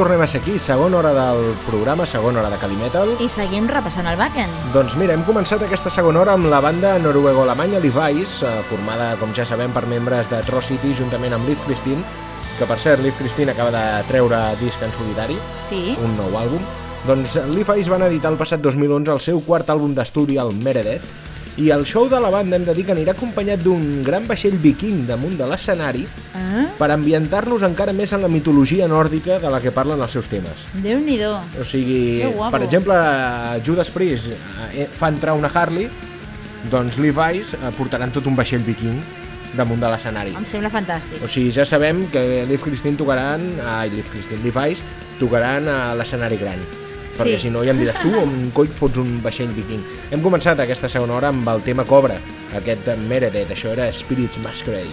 Tornem a ser aquí, segona hora del programa, segona hora de Calimetal. I seguim repassant el backend. Doncs mira, hem començat aquesta segona hora amb la banda noruego-alemanya Levi's, eh, formada, com ja sabem, per membres de Atrocity juntament amb Liv Christine, que per cert, Liv Christine acaba de treure disc en solitari, Sí. un nou àlbum. Doncs Levi's van editar el passat 2011 el seu quart àlbum d'estudi, el Meredith, i el show de la banda hem de dir que anirà acompanyat d'un gran vaixell viking damunt de l'escenari Ah, per ambientar-nos encara més en la mitologia nòrdica de la que parlen els seus temes. Déu-n'hi-do. O sigui, per exemple, Judas Priest eh, fa entrar una Harley, doncs Levi's eh, portaran tot un vaixell viking damunt de l'escenari. Em sembla fantàstic. O sigui, ja sabem que Liv Christine tocaran, ai, Liv Christine, Levi's tocaran a l'escenari gran. Perquè Sí. si no ja em diràs tu on coi fots un vaixell viking. Hem començat aquesta segona hora amb el tema Cobra, aquest de Meredith, això era Spirits Masquerade.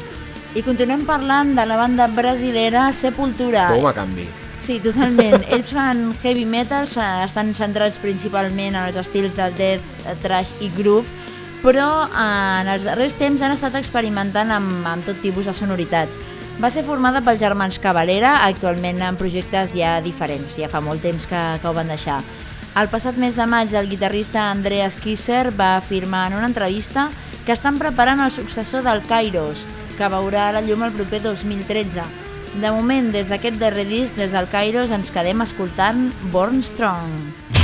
I continuem parlant de la banda brasilera Sepultura. Toma canvi. Sí, totalment. Ells fan heavy metal, estan centrats principalment en els estils del death, eh, thrash i groove, però eh, en els darrers temps han estat experimentant amb, amb tot tipus de sonoritats. Va ser formada pels germans Cavalera, actualment en projectes ja diferents, ja fa molt temps que, que ho van deixar. El passat mes de maig, el guitarrista Andreas Kisser va afirmar en una entrevista que estan preparant el successor del Kairos, que veurà la llum el proper 2013. De moment, des d'aquest darrer disc, des del Kairos, ens quedem escoltant Born Strong.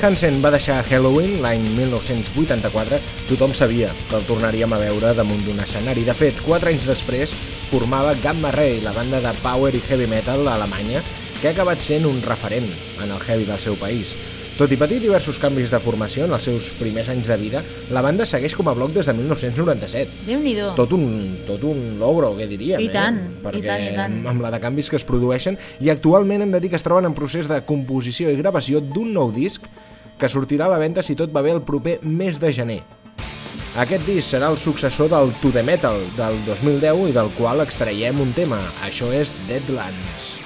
Hansen va deixar Halloween l'any 1984, tothom sabia que el tornaríem a veure damunt d'un escenari. De fet, quatre anys després formava Gamma Ray, la banda de power i heavy metal alemanya, que ha acabat sent un referent en el heavy del seu país. Tot i patir diversos canvis de formació en els seus primers anys de vida, la banda segueix com a bloc des de 1997. Déu-n'hi-do. Tot un, tot un logro, què diríem, I tant, eh? i Perquè tant, i tant. amb la de canvis que es produeixen i actualment hem de dir que es troben en procés de composició i gravació d'un nou disc que sortirà a la venda si tot va bé el proper mes de gener. Aquest disc serà el successor del To The Metal del 2010 i del qual extraiem un tema. Això és Deadlands.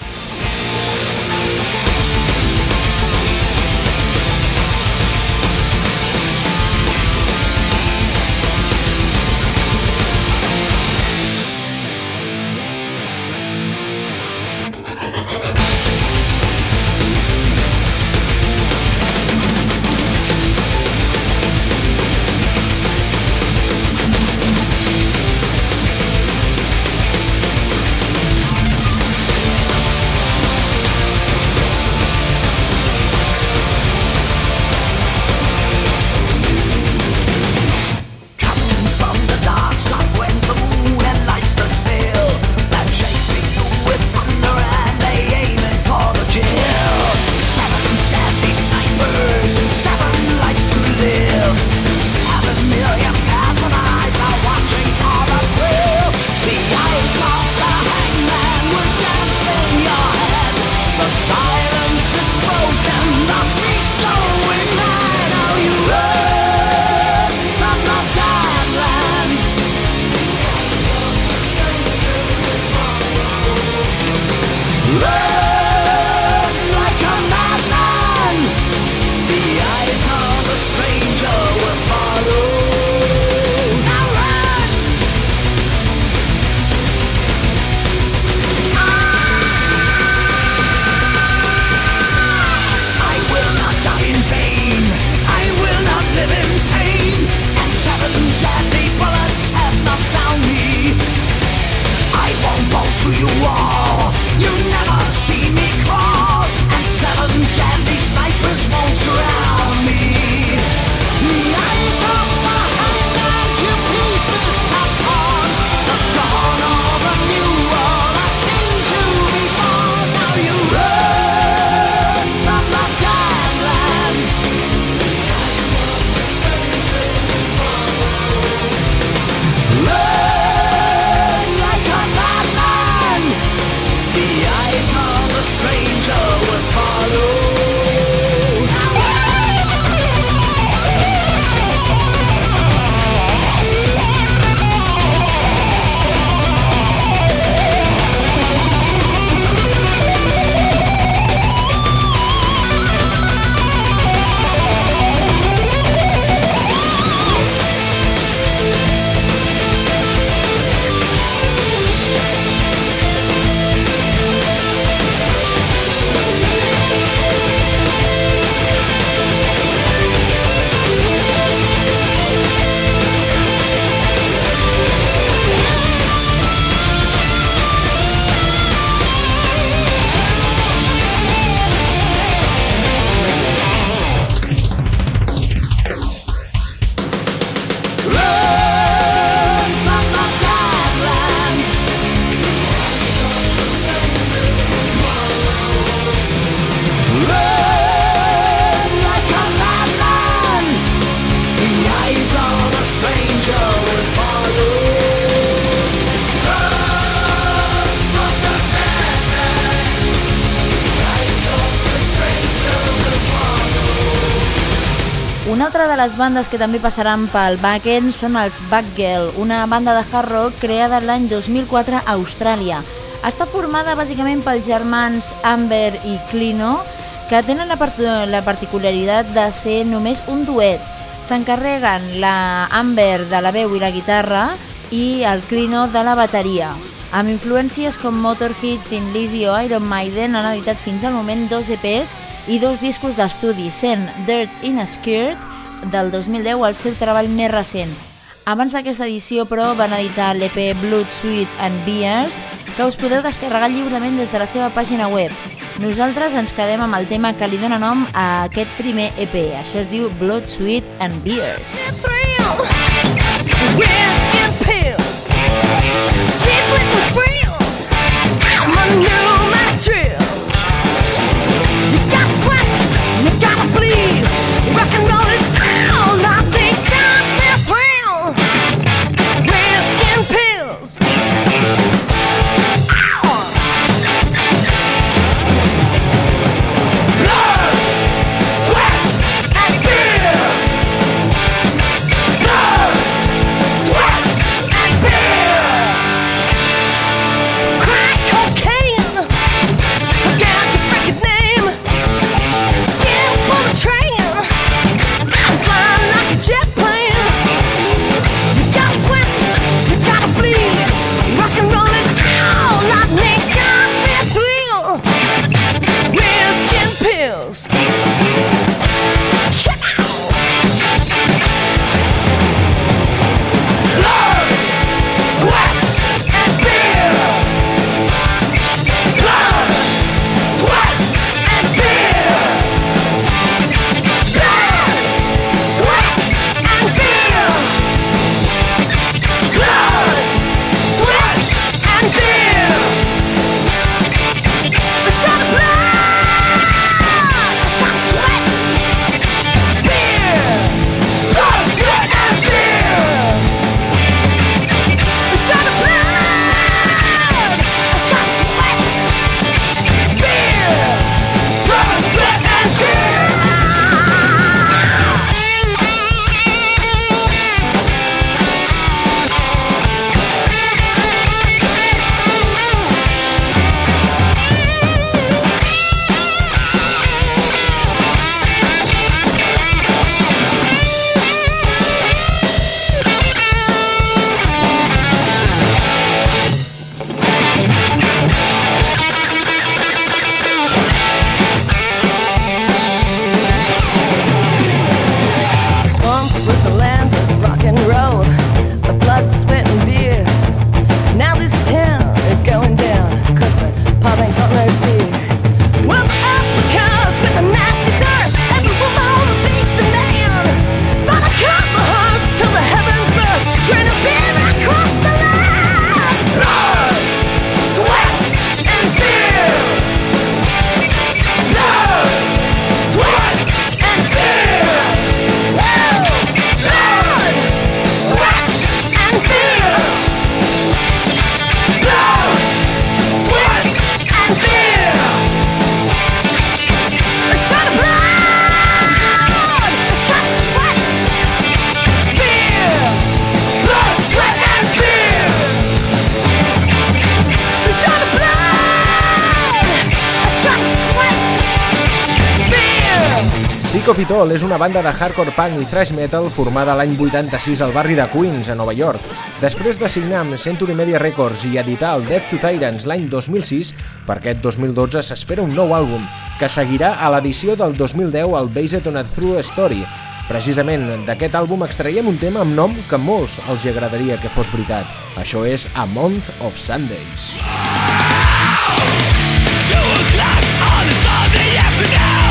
Bandes que també passaran pel backend són els Backgirl, una banda de hard rock creada l'any 2004 a Austràlia. Està formada bàsicament pels germans Amber i Clino, que tenen la, part la particularitat de ser només un duet. S'encarreguen la Amber de la veu i la guitarra i el Clino de la bateria. Amb influències com Motorhead, Thin Lizzy o Iron Maiden han editat fins al moment dos EPs i dos discos d'estudi, sent Dirt in a Skirt del 2010 el seu treball més recent. Abans d'aquesta edició, però, van editar l'EP Blood, Sweet and Beers, que us podeu descarregar lliurement des de la seva pàgina web Nosaltres ens quedem amb el tema que li dóna nom a aquest primer EP. Això es diu Blood, Sweet and Beers. Cheap with frills. I'm a new my banda de hardcore punk i thrash metal formada l'any 86 al barri de Queens, a Nova York. Després de signar amb Century Media Records i editar el Death to Tyrants l'any 2006, per aquest 2012 s'espera un nou àlbum, que seguirà a l'edició del 2010 al Based on a True Story. Precisament d'aquest àlbum extraiem un tema amb nom que molts els agradaria que fos veritat. Això és A Month of Sundays. Two o'clock on a Sunday afternoon.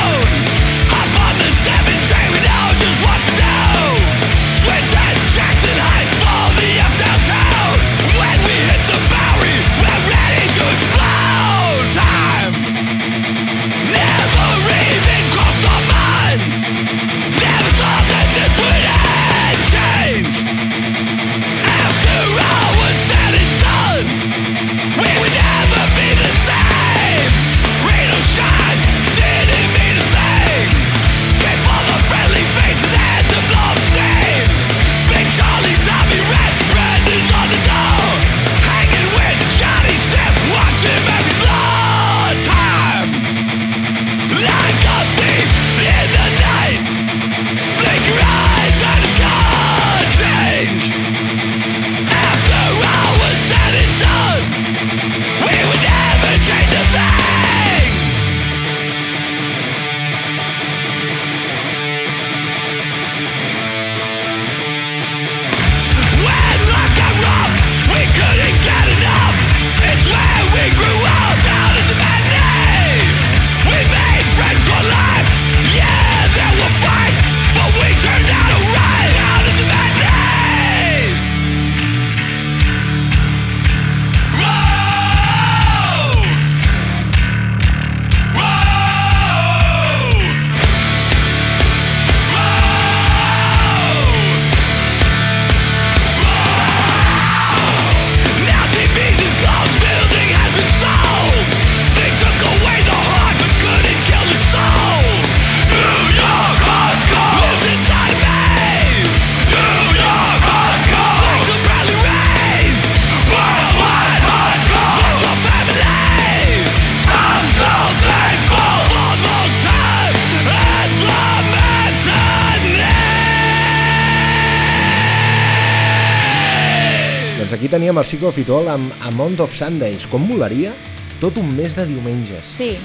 Teníem el It All amb A Month of Sundays. Com molaria tot un mes de diumenges. Sí.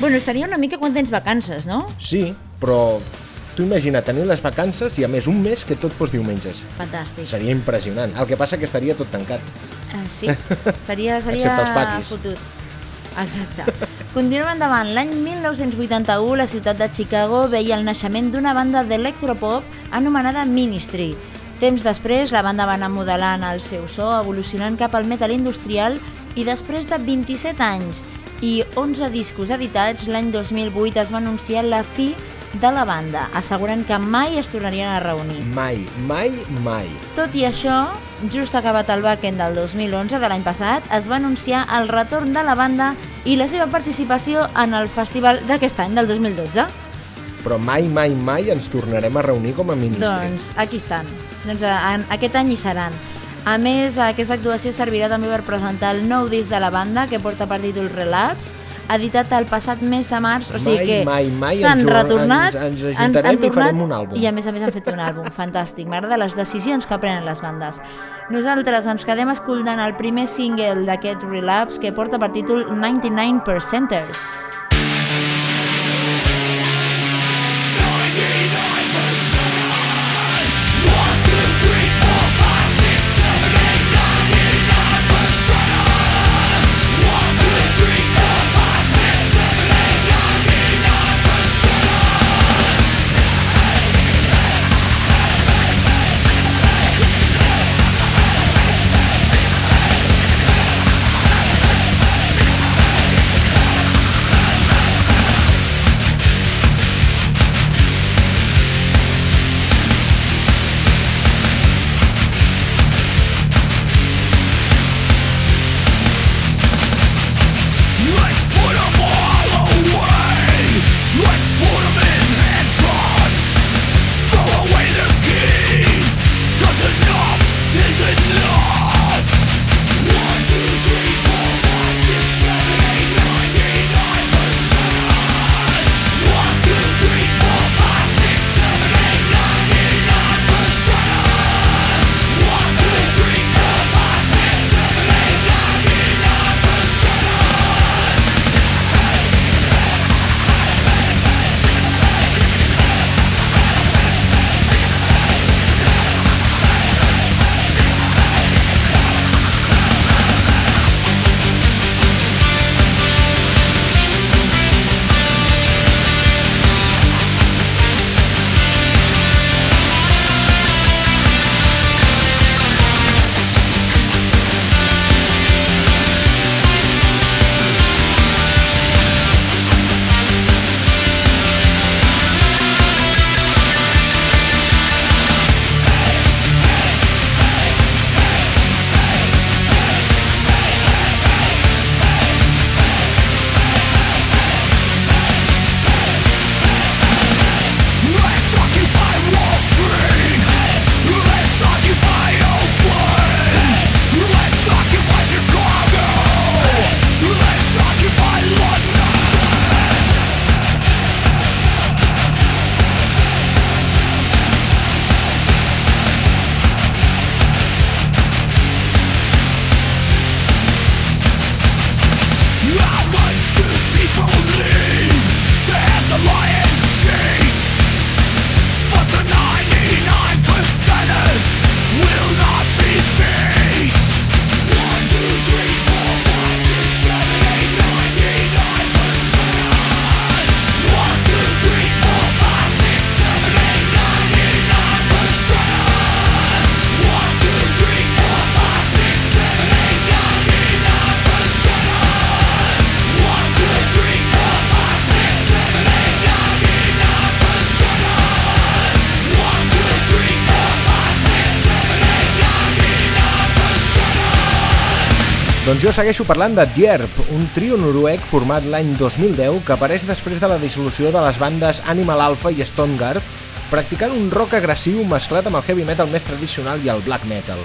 Bueno, seria una mica quan tens vacances, no? Sí, però tu imagina tenir les vacances i a més un mes que tot fos diumenges. Fantàstic. Seria impressionant. El que passa que estaria tot tancat. Uh, sí, seria, seria Excepte els patis. fotut. Exacte. Continuem endavant. L'any 1981, la ciutat de Chicago veia el naixement d'una banda d'electropop anomenada Ministry. Temps després, la banda va anar modelant el seu so, evolucionant cap al metal industrial i després de 27 anys i 11 discos editats, l'any 2008 es va anunciar la fi de la banda, assegurant que mai es tornarien a reunir. Mai, mai, mai. Tot i això, just acabat el backend del 2011 de l'any passat, es va anunciar el retorn de la banda i la seva participació en el festival d'aquest any, del 2012. Però mai, mai, mai ens tornarem a reunir com a ministre. Doncs aquí estan. Doncs eh, en, aquest any hi seran. A més, aquesta actuació servirà també per presentar el nou disc de la banda, que porta per títol Relapse, editat el passat mes de març, o sigui Mai, que mai, mai s'han retornat, ens- ens ajuntarem i farem un àlbum. i a més a més han fet un àlbum, fantàstic, m'agrada les decisions que prenen les bandes. Nosaltres ens quedem escoltant el primer single d'aquest Relapse que porta per títol 99%ers. Let's Doncs jo segueixo parlant de Djerp, un trio noruec format l'any 2010 que apareix després de la dissolució de les bandes Animal Alpha i Stoneguard, practicant un rock agressiu mesclat amb el heavy metal més tradicional i el black metal.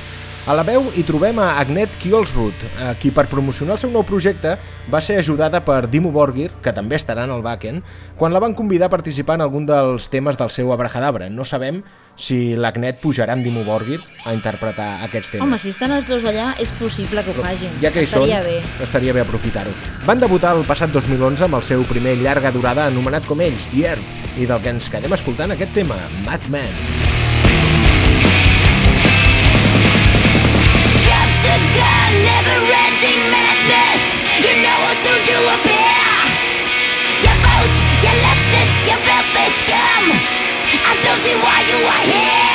A la veu hi trobem a Agnet Kiolsrud, eh, qui per promocionar el seu nou projecte va ser ajudada per Dimmu Borgir, que també estarà en el backend, quan la van convidar a participar en algun dels temes del seu Abrahadabra. No sabem si l'Agnet pujarà amb Dimmu Borgir a interpretar aquests temes. Home, si estan els dos allà, és possible que ho facin. Ja que hi són, Estaria bé. estaria bé aprofitar-ho. Van debutar el passat 2011 amb el seu primer llarga durada anomenat com ells, The Air, i del que ens quedem escoltant aquest tema, Madman. Jumped I don't see why you are here.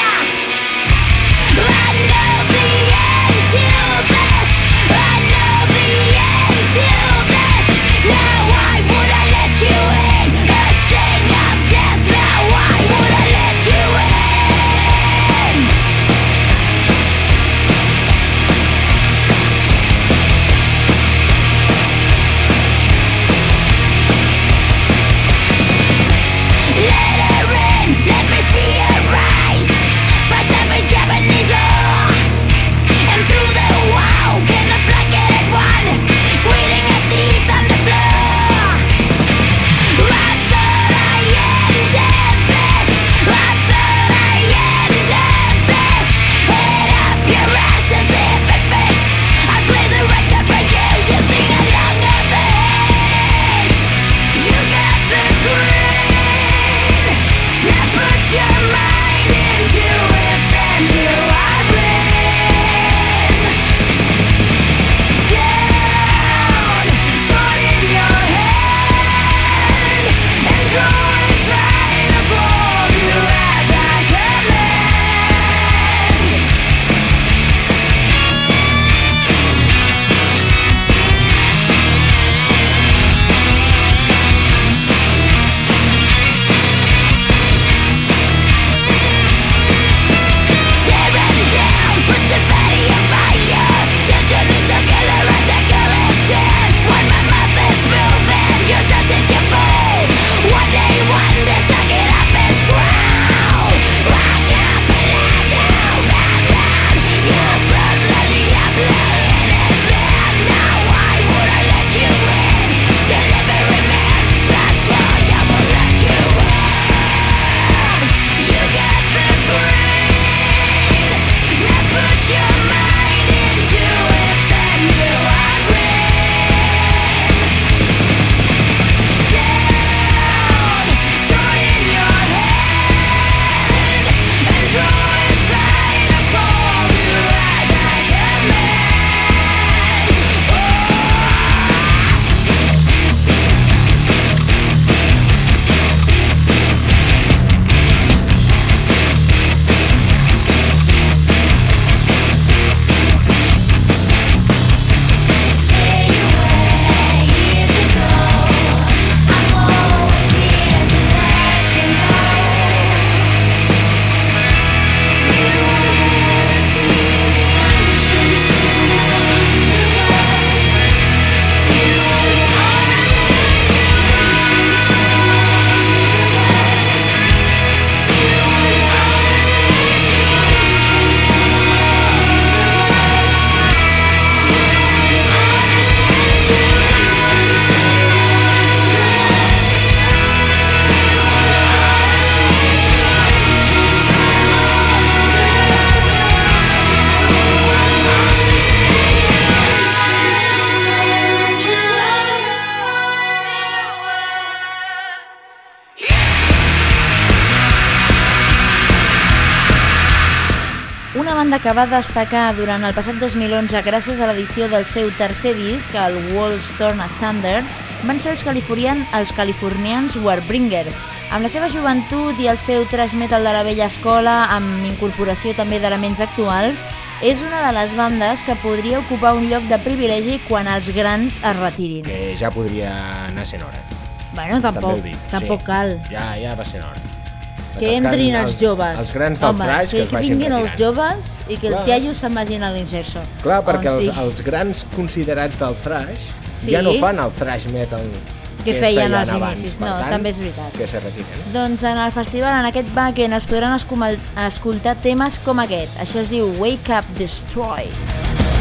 Que va destacar durant el passat 2011 gràcies a l'edició del seu tercer disc, el Walls Torn Asunder, van ser els, californian, els californians Warbringer. Amb la seva joventut i el seu thrash metal de la vella escola, amb incorporació també d'elements actuals, és una de les bandes que podria ocupar un lloc de privilegi quan els grans es retirin. Que ja podria anar sent hora. Bueno, tampoc, tampoc sí. cal. Ja, ja va ser hora. Que Els entrin grans- els joves. Els grans del que, que, vagin vinguin els retirant. joves i que els Clar. tiallos se'n vagin a l'inserso. Clar, perquè On els, sí. els grans considerats del thrash Sí. ja no fan el thrash metal que es feien als abans. inicis. No, tant, també és veritat. Que se retiren. Doncs en el festival, en aquest backend, es podran escoltar temes com aquest. Això es diu Wake Up Destroy. Bodies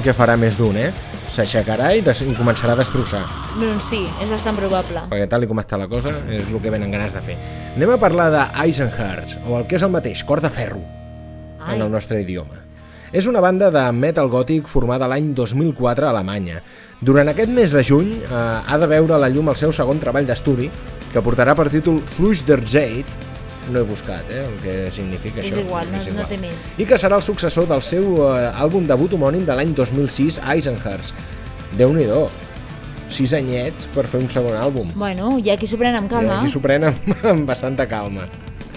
el que farà més d'un, eh? S'aixecarà i, i començarà a destrossar. Doncs sí, és bastant probable. perquè tal i com està la cosa és el que venen ganes de fer. Anem a parlar de Eisenherz, o el que és el mateix, cor de ferro, Ai. en el nostre idioma. És una banda de metal gòtic formada l'any 2004 a Alemanya. Durant aquest mes de juny eh, ha de veure a la llum el seu segon treball d'estudi, que portarà per títol Fluix der Zeit, no he buscat eh, el que significa És això. igual, no- no té més. I que serà el successor del seu eh, àlbum debut homònim de l'any 2006, Eisenherz. Déu-n'hi-do, sis anyets per fer un segon àlbum. Bueno, hi ha qui s'ho pren amb I calma, aquí s'ho amb, amb bastanta calma.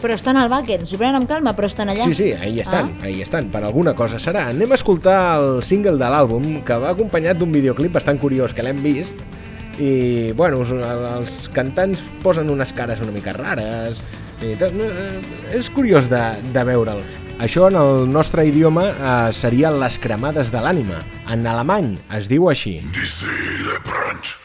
però estan al backend, s'ho prenen amb calma, però estan allà. Sí, sí, ahí estan, Ah. ahí estan, per alguna cosa serà. Anem a escoltar el single de l'àlbum, que va acompanyat d'un videoclip bastant curiós, que l'hem vist, i, bueno, els cantants posen unes cares una mica rares, Eh, és curiós de, de veure'l. Això en el nostre idioma eh, seria les cremades de l'ànima. En alemany es diu així. Die Seele brennt.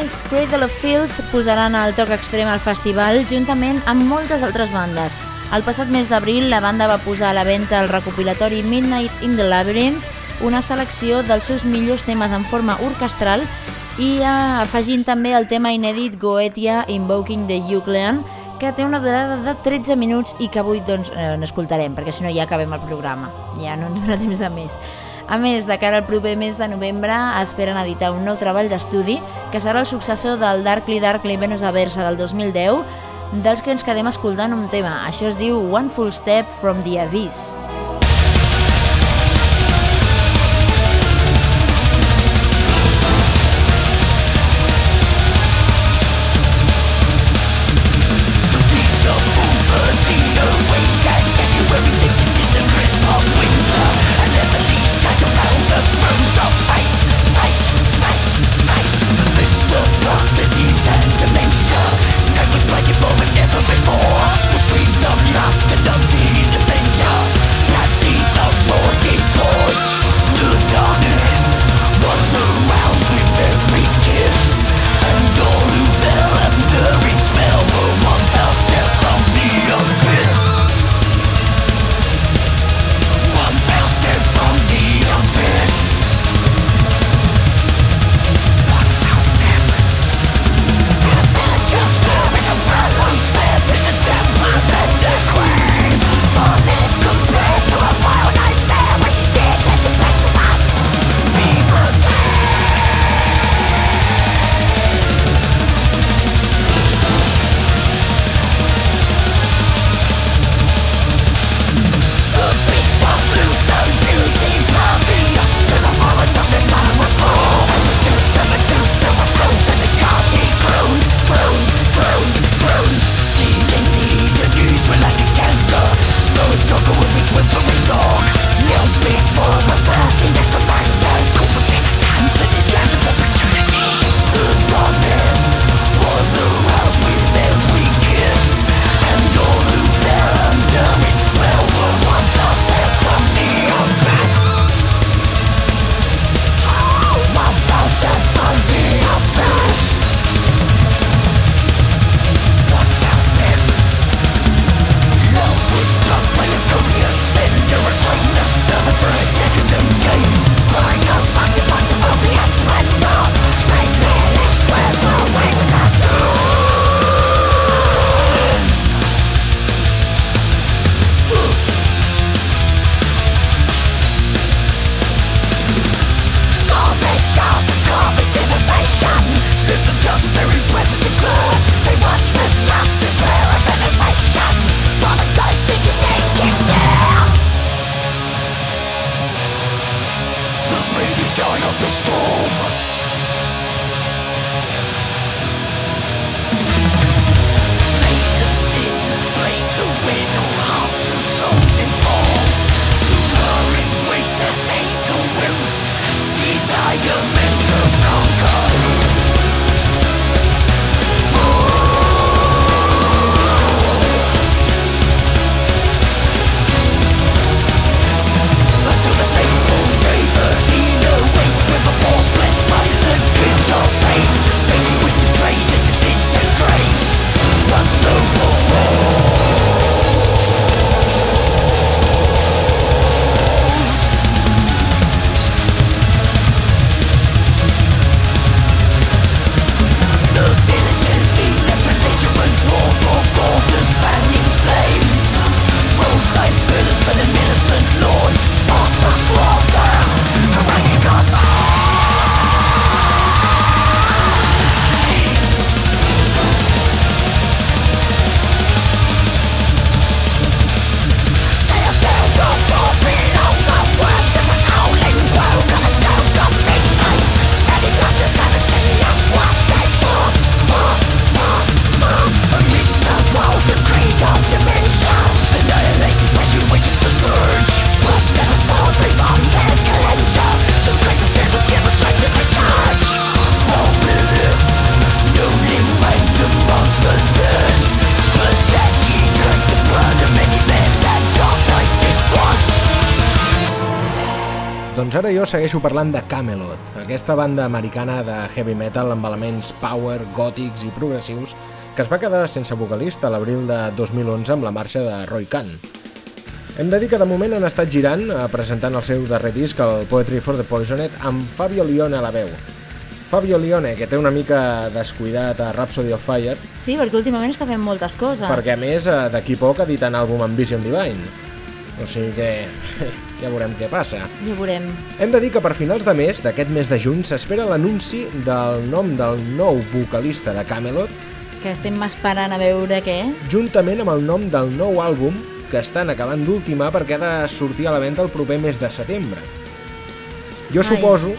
Britànics Cradle of Filth posaran el toc extrem al festival juntament amb moltes altres bandes. El passat mes d'abril la banda va posar a la venda el recopilatori Midnight in the Labyrinth, una selecció dels seus millors temes en forma orquestral i eh, afegint també el tema inèdit Goetia Invoking the Euclean, que té una durada de 13 minuts i que avui doncs, eh, n'escoltarem, perquè si no ja acabem el programa, ja no ens dona temps de més. A més, de cara al proper mes de novembre, esperen editar un nou treball d'estudi que serà el successor del Darkly Darkly Venus Aversa del 2010, dels que ens quedem escoltant un tema. Això es diu One Full Step from the Abyss. Segueixo parlant de Camelot, aquesta banda americana de heavy metal amb elements power, gòtics i progressius que es va quedar sense vocalista a l'abril de 2011 amb la marxa de Roy Khan. Hem de dir que de moment han estat girant eh, presentant el seu darrer disc, el Poetry for the Poisoned, amb Fabio Lione a la veu. Fabio Lione, que té una mica descuidat a Rhapsody of Fire, Sí, perquè últimament està fent moltes coses. perquè a més eh, d'aquí poc editen àlbum amb Vision Divine. O sigui que ja veurem què passa. Ja veurem. Hem de dir que per finals de mes, d'aquest mes de juny, s'espera l'anunci del nom del nou vocalista de Camelot, Que estem esperant a veure què. juntament amb el nom del nou àlbum que estan acabant d'ultimar perquè ha de sortir a la venda el proper mes de setembre. Jo Ai. suposo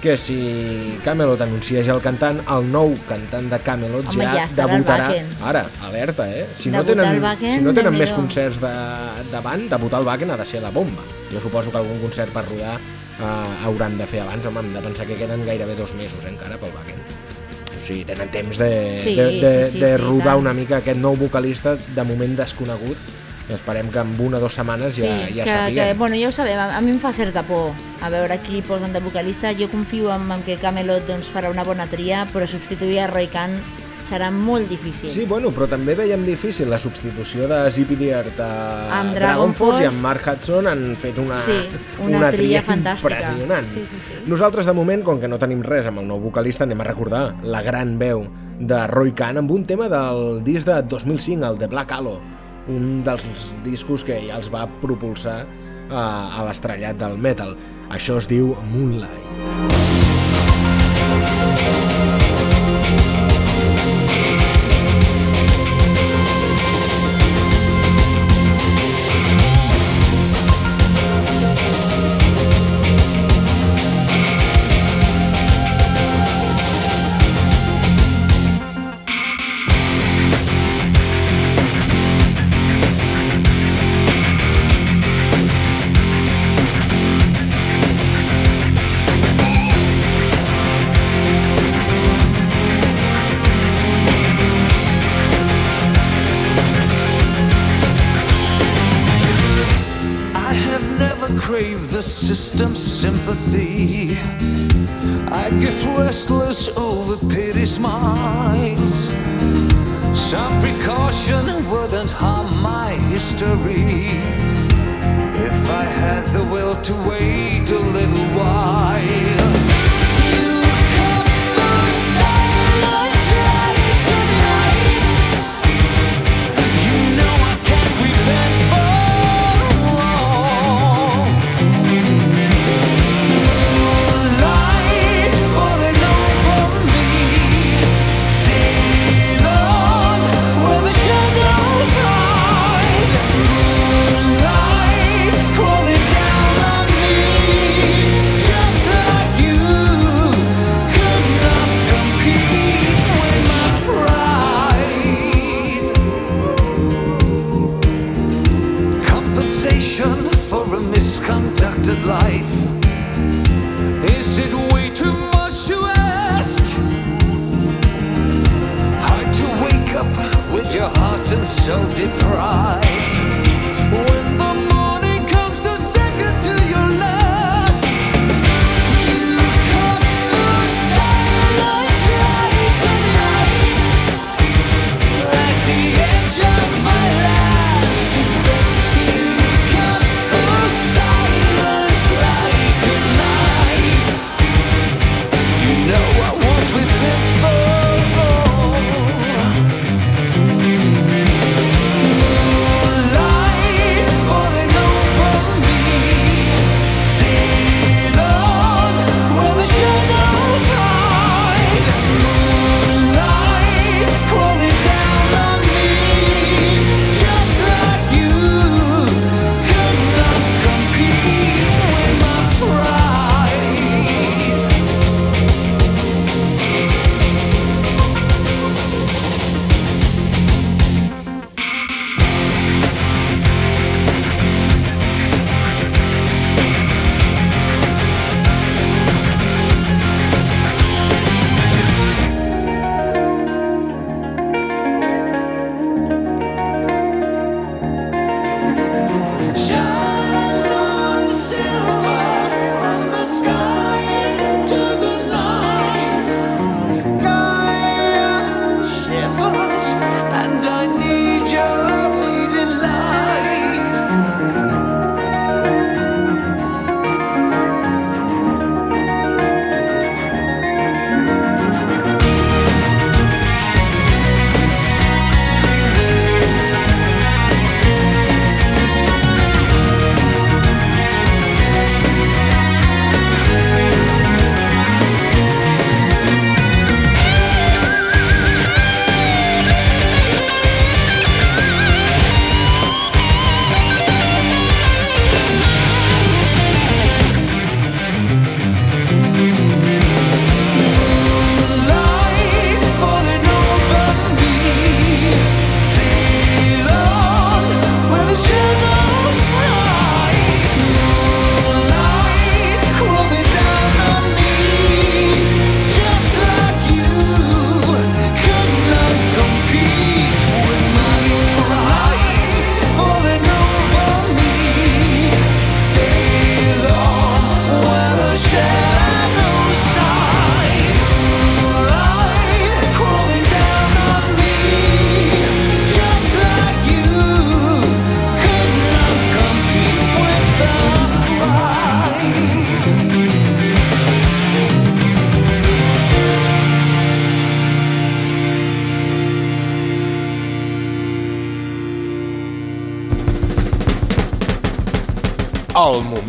que si Camelot anuncia ja el cantant, el nou cantant de Camelot Home, ja, ja debutarà... Ara, alerta, eh? Si no Debutar tenen, al Wacken, si no tenen més concerts de, davant, debutar al Wacken ha de ser la bomba. Jo suposo que algun concert per rodar eh, hauran de fer abans, home, hem de pensar que queden gairebé dos mesos eh, encara pel Wacken. O sigui, tenen temps de, Sí, de, de, sí, sí, de sí, rodar tant. una mica aquest nou vocalista de moment desconegut esperem que en una o dues setmanes ja, sí, ja que, sapiguem. que, bueno, ja ho sabem, a, a mi em fa certa por a veure qui posen de vocalista. Jo confio en, en que Camelot doncs, farà una bona tria, però substituir a Roy Khan serà molt difícil. Sí, bueno, però també veiem difícil la substitució de Zippy Dirt a Amb Dragon Dragon Force i amb Mark Hudson han fet una, Sí, una tria fantàstica. impressionant. Sí, sí, sí. Nosaltres, de moment, com que no tenim res amb el nou vocalista, anem a recordar la gran veu de Roy Khan amb un tema del disc de 2005, el de Black Halo, un dels discos que ja els va propulsar a, a l'estrellat del metal. Això es diu Moonlight. I system's sympathy. I get restless over pity smiles. Some precaution wouldn't harm my history if I had the will to wait a little while.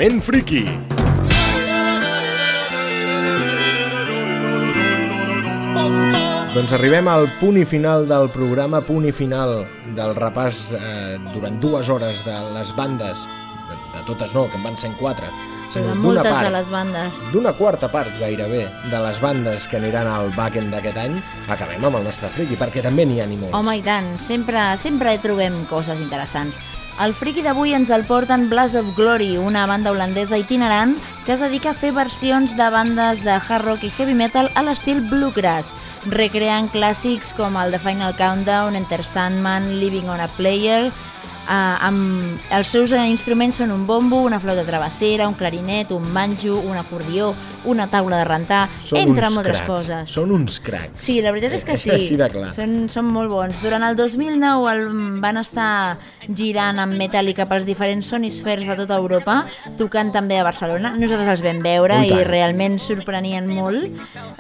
Moment friki. Doncs arribem al punt i final del programa, punt i final del repàs eh, durant dues hores de les bandes, de, de totes no, que en van ser quatre, sinó de d'una moltes part, de les bandes. d'una quarta part gairebé de les bandes que aniran al backend d'aquest any, acabem amb el nostre friki, perquè també n'hi ha ni molts. Home, i tant, sempre, sempre trobem coses interessants. El friki d'avui ens el porten Blast of Glory, una banda holandesa itinerant que es dedica a fer versions de bandes de hard rock i heavy metal a l'estil bluegrass, recreant clàssics com el The Final Countdown, Enter Sandman, Living on a Player, Uh, amb, els seus eh, instruments són un bombo, una flauta travessera, un clarinet, un banjo, un acordió, una taula de rentar, Són entre moltes cracs. coses. Són uns cracs. Sí, la veritat és que És sí. així de clar. Són, són molt bons. Durant el 2009 el, van estar girant amb Metallica pels diferents Sonispheres de tota Europa, tocant també a Barcelona. Nosaltres els vam veure I i, realment sorprenien molt,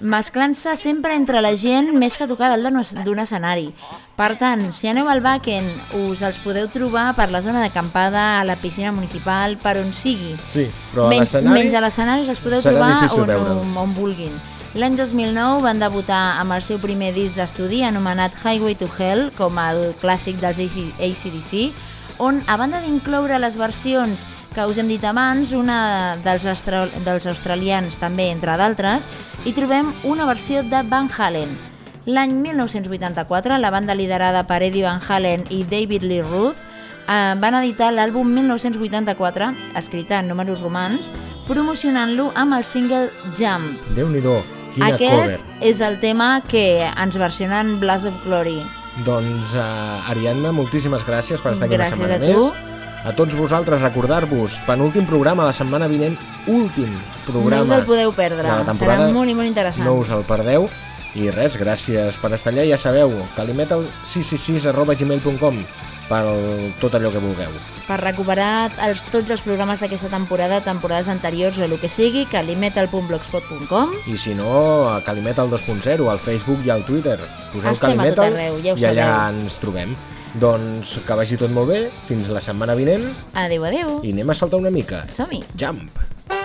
mesclant-se sempre entre la gent més que tocar dalt d'un- d'un escenari. Per tant, si aneu al Backen, us els podeu trobar per la zona d'acampada, a la piscina municipal, per on sigui. Sí, però a menys, l'escenari menys a l'escenari els podeu trobar on, on, on vulguin. L'any 2009 van debutar amb el seu primer disc d'estudi anomenat Highway to Hell, com el clàssic dels ACDC, on, a banda d'incloure les versions que us hem dit abans, una dels, dels australians també, entre d'altres, hi trobem una versió de Van Halen. L'any 1984, la banda liderada per Eddie Van Halen i David Lee Roth eh, van editar l'àlbum 1984, escrit en números romans, promocionant-lo amb el single Jump. Déu-n'hi-do, quina Aquest cover. és el tema que ens versionen Blast of Glory. Doncs, uh, Ariadna, moltíssimes gràcies per estar aquí Gràcies una setmana a tu. més. A tots vosaltres, recordar-vos, penúltim programa la setmana vinent, últim programa no us el podeu perdre, serà molt i molt interessant. No us el perdeu. I res, gràcies per estar allà, ja sabeu, calimetal666 arroba gmail.com per tot allò que vulgueu. Per recuperar els, tots els programes d'aquesta temporada, temporades anteriors o el que sigui, calimetal.blogspot.com I si no, a Calimetal 2.0, al Facebook i al Twitter. Poseu Estem Calimetal arreu, ja i allà sabeu. ens trobem. Doncs que vagi tot molt bé, fins la setmana vinent Adéu, adéu. i anem a saltar una mica. Som-hi. Jump! Jump,